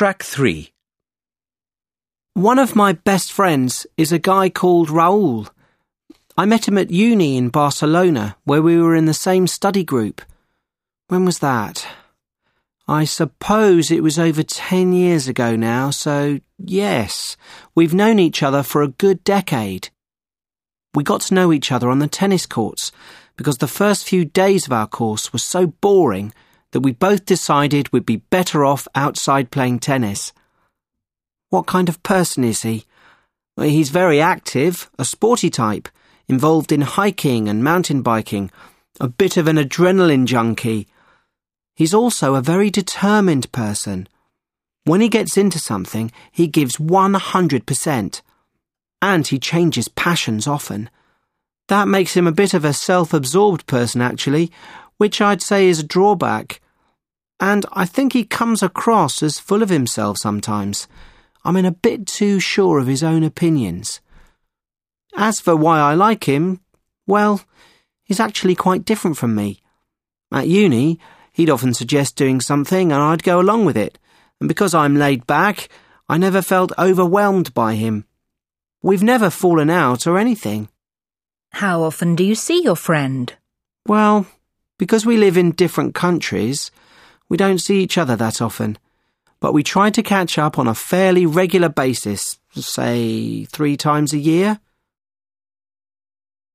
Track 3. One of my best friends is a guy called Raul. I met him at uni in Barcelona, where we were in the same study group. When was that? I suppose it was over 10 years ago now, so yes, we've known each other for a good decade. We got to know each other on the tennis courts because the first few days of our course were so boring that we both decided we'd be better off outside playing tennis. What kind of person is he? He's very active, a sporty type, involved in hiking and mountain biking, a bit of an adrenaline junkie. He's also a very determined person. When he gets into something, he gives 100%. And he changes passions often. That makes him a bit of a self absorbed person, actually, which I'd say is a drawback. And I think he comes across as full of himself sometimes. I mean, a bit too sure of his own opinions. As for why I like him, well, he's actually quite different from me. At uni, he'd often suggest doing something and I'd go along with it, and because I'm laid back, I never felt overwhelmed by him. We've never fallen out or anything. How often do you see your friend? Well, because we live in different countries, we don't see each other that often. But we try to catch up on a fairly regular basis, say three times a year.